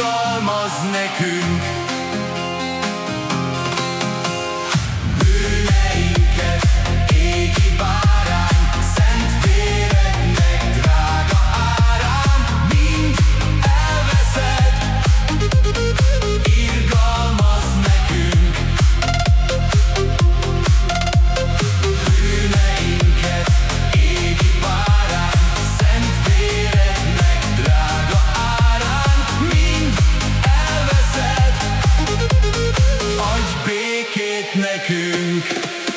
irgalmaz nekünk, You.